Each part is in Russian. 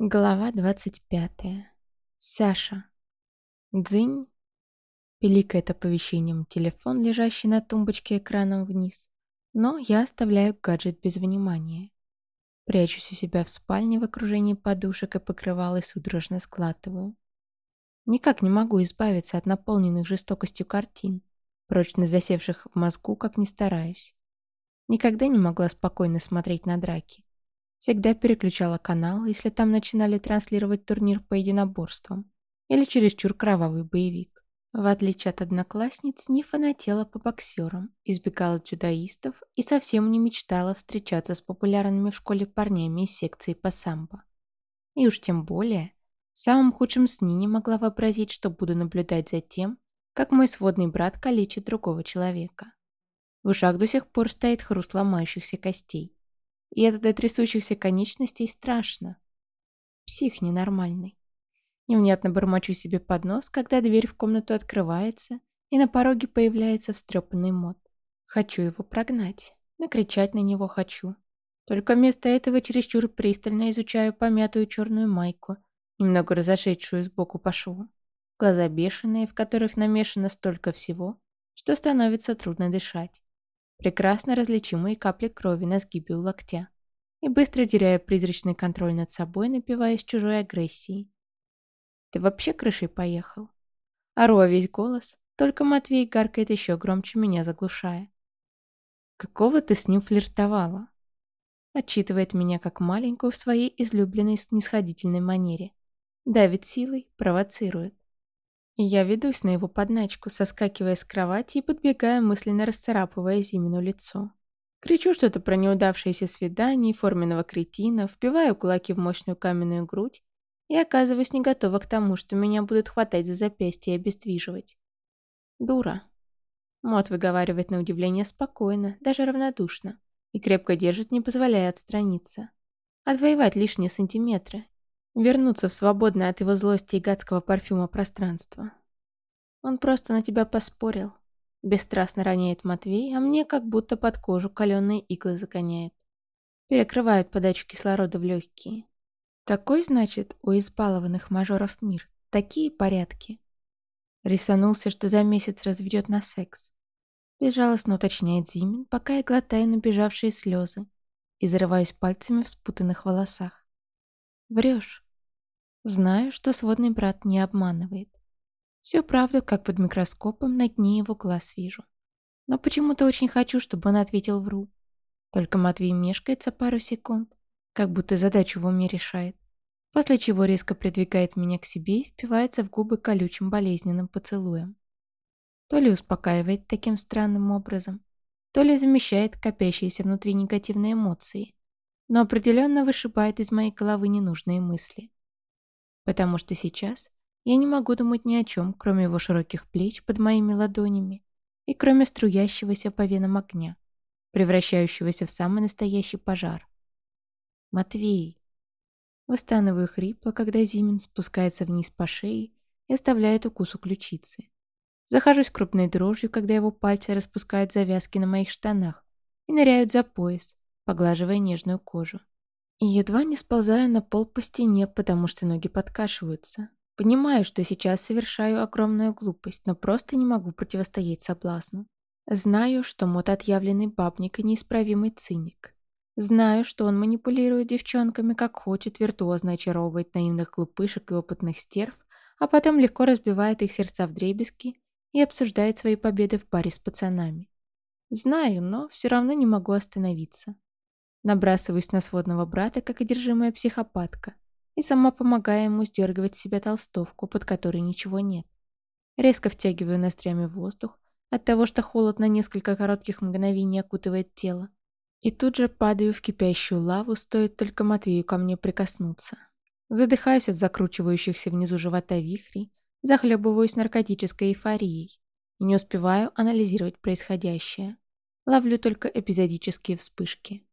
Глава 25. Саша. Дзынь. Пиликает оповещением телефон, лежащий на тумбочке экраном вниз. Но я оставляю гаджет без внимания. Прячусь у себя в спальне в окружении подушек и покрывал и судорожно складываю. Никак не могу избавиться от наполненных жестокостью картин, прочно засевших в мозгу, как ни стараюсь. Никогда не могла спокойно смотреть на драки. Всегда переключала канал, если там начинали транслировать турнир по единоборствам или чересчур кровавый боевик. В отличие от одноклассниц, не фанатела по боксерам, избегала дзюдоистов и совсем не мечтала встречаться с популярными в школе парнями из секции по самбо. И уж тем более, в самом худшем сне не могла вообразить, что буду наблюдать за тем, как мой сводный брат калечит другого человека. В ушах до сих пор стоит хруст ломающихся костей. И это до трясущихся конечностей страшно. Псих ненормальный. Невнятно бормочу себе под нос, когда дверь в комнату открывается, и на пороге появляется встрепанный мод. Хочу его прогнать. Накричать на него хочу. Только вместо этого чересчур пристально изучаю помятую черную майку, немного разошедшую сбоку по шву. Глаза бешеные, в которых намешано столько всего, что становится трудно дышать прекрасно различимые капли крови на сгибе у локтя и быстро теряя призрачный контроль над собой, напиваясь чужой агрессией. «Ты вообще крышей поехал?» Ору весь голос, только Матвей гаркает еще громче меня, заглушая. «Какого ты с ним флиртовала?» Отчитывает меня как маленькую в своей излюбленной снисходительной манере. Давит силой, провоцирует. Я ведусь на его подначку, соскакивая с кровати и подбегая, мысленно расцарапывая Зимину лицо. Кричу что-то про неудавшееся свидание, форменного кретина, впиваю кулаки в мощную каменную грудь и оказываюсь не готова к тому, что меня будут хватать за запястье и обездвиживать. Дура. Мот выговаривает на удивление спокойно, даже равнодушно, и крепко держит, не позволяя отстраниться. Отвоевать лишние сантиметры, Вернуться в свободное от его злости и гадского парфюма пространство. Он просто на тебя поспорил. Бесстрастно роняет Матвей, а мне как будто под кожу каленые иглы загоняет. Перекрывают подачу кислорода в легкие. Такой, значит, у избалованных мажоров мир. Такие порядки. Рисанулся, что за месяц разведет на секс. Безжалостно уточняет Зимин, пока я глотаю набежавшие слезы и зарываюсь пальцами в спутанных волосах. Врешь. Знаю, что сводный брат не обманывает. Всю правду, как под микроскопом, на дне его глаз вижу. Но почему-то очень хочу, чтобы он ответил вру. Только Матвей мешкается пару секунд, как будто задачу в уме решает, после чего резко придвигает меня к себе и впивается в губы колючим болезненным поцелуем. То ли успокаивает таким странным образом, то ли замещает копящиеся внутри негативные эмоции, но определенно вышибает из моей головы ненужные мысли. Потому что сейчас я не могу думать ни о чем, кроме его широких плеч под моими ладонями и кроме струящегося по венам огня, превращающегося в самый настоящий пожар. «Матвей!» Выстанываю хрипло, когда Зимин спускается вниз по шее и оставляет укус у ключицы. Захожусь крупной дрожью, когда его пальцы распускают завязки на моих штанах и ныряют за пояс, поглаживая нежную кожу. И едва не сползаю на пол по стене, потому что ноги подкашиваются. Понимаю, что сейчас совершаю огромную глупость, но просто не могу противостоять соблазну. Знаю, что Мот отъявленный бабник и неисправимый циник. Знаю, что он манипулирует девчонками как хочет, виртуозно очаровывает наивных глупышек и опытных стерв, а потом легко разбивает их сердца в дребезги и обсуждает свои победы в баре с пацанами. Знаю, но все равно не могу остановиться. Набрасываюсь на сводного брата, как одержимая психопатка, и сама помогаю ему сдергивать с себя толстовку, под которой ничего нет. Резко втягиваю ноздрями воздух от того, что холод на несколько коротких мгновений окутывает тело. И тут же падаю в кипящую лаву, стоит только Матвею ко мне прикоснуться. Задыхаюсь от закручивающихся внизу живота вихрей, захлебываюсь наркотической эйфорией и не успеваю анализировать происходящее. Ловлю только эпизодические вспышки.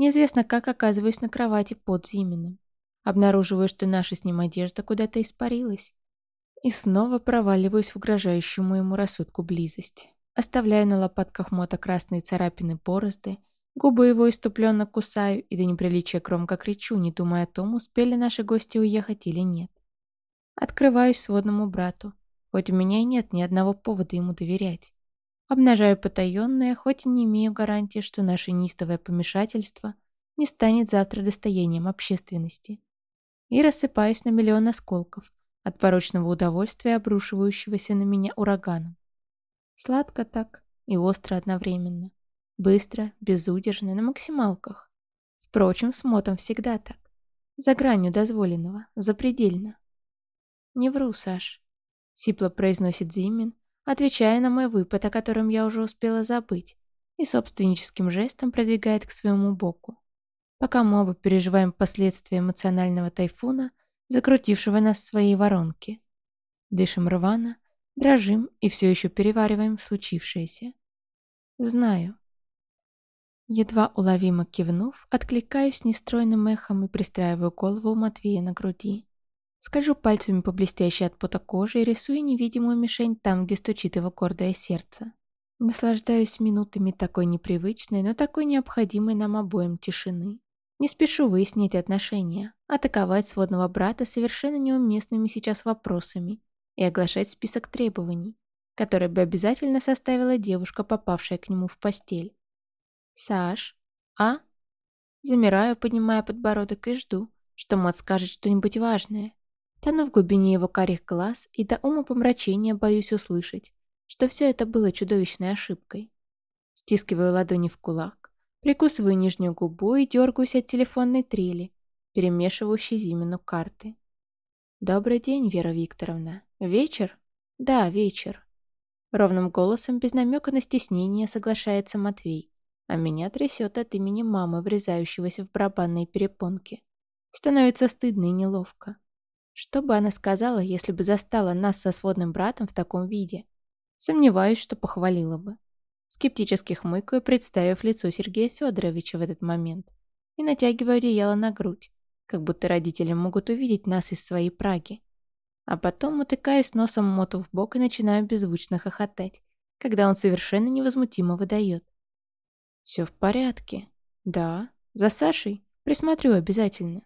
Неизвестно, как оказываюсь на кровати под Зиминым. Обнаруживаю, что наша с ним одежда куда-то испарилась. И снова проваливаюсь в угрожающую моему рассудку близость. Оставляю на лопатках мота красные царапины борозды Губы его иступленно кусаю и до неприличия громко кричу, не думая о том, успели наши гости уехать или нет. Открываюсь сводному брату, хоть у меня и нет ни одного повода ему доверять. Обнажаю потаенное, хоть и не имею гарантии, что наше нистовое помешательство не станет завтра достоянием общественности. И рассыпаюсь на миллион осколков от порочного удовольствия, обрушивающегося на меня ураганом. Сладко так и остро одновременно. Быстро, безудержно, на максималках. Впрочем, с мотом всегда так. За гранью дозволенного, запредельно. «Не вру, Саш», — сипло произносит Зимин, отвечая на мой выпад, о котором я уже успела забыть, и собственническим жестом продвигает к своему боку. Пока мы оба переживаем последствия эмоционального тайфуна, закрутившего нас в своей воронке. Дышим рвано, дрожим и все еще перевариваем случившееся. Знаю. Едва уловимо кивнув, откликаюсь нестройным эхом и пристраиваю голову Матвея на груди. Скольжу пальцами по блестящей от пота коже и рисую невидимую мишень там, где стучит его гордое сердце. Наслаждаюсь минутами такой непривычной, но такой необходимой нам обоим тишины. Не спешу выяснить отношения, атаковать сводного брата совершенно неуместными сейчас вопросами и оглашать список требований, который бы обязательно составила девушка, попавшая к нему в постель. «Саш? А?» Замираю, поднимая подбородок и жду, что Мот скажет что-нибудь важное. Тону в глубине его карих глаз и до ума помрачения боюсь услышать, что все это было чудовищной ошибкой. Стискиваю ладони в кулак, прикусываю нижнюю губу и дергаюсь от телефонной трели, перемешивающей Зимину карты. «Добрый день, Вера Викторовна. Вечер?» «Да, вечер». Ровным голосом, без намека на стеснение, соглашается Матвей а меня трясет от имени мамы, врезающегося в барабанные перепонки. Становится стыдно и неловко. Что бы она сказала, если бы застала нас со сводным братом в таком виде? Сомневаюсь, что похвалила бы. Скептически хмыкаю, представив лицо Сергея Федоровича в этот момент, и натягиваю одеяло на грудь, как будто родители могут увидеть нас из своей Праги. А потом утыкаюсь носом моту в бок и начинаю беззвучно хохотать, когда он совершенно невозмутимо выдает. Все в порядке. Да, за Сашей. Присмотрю обязательно.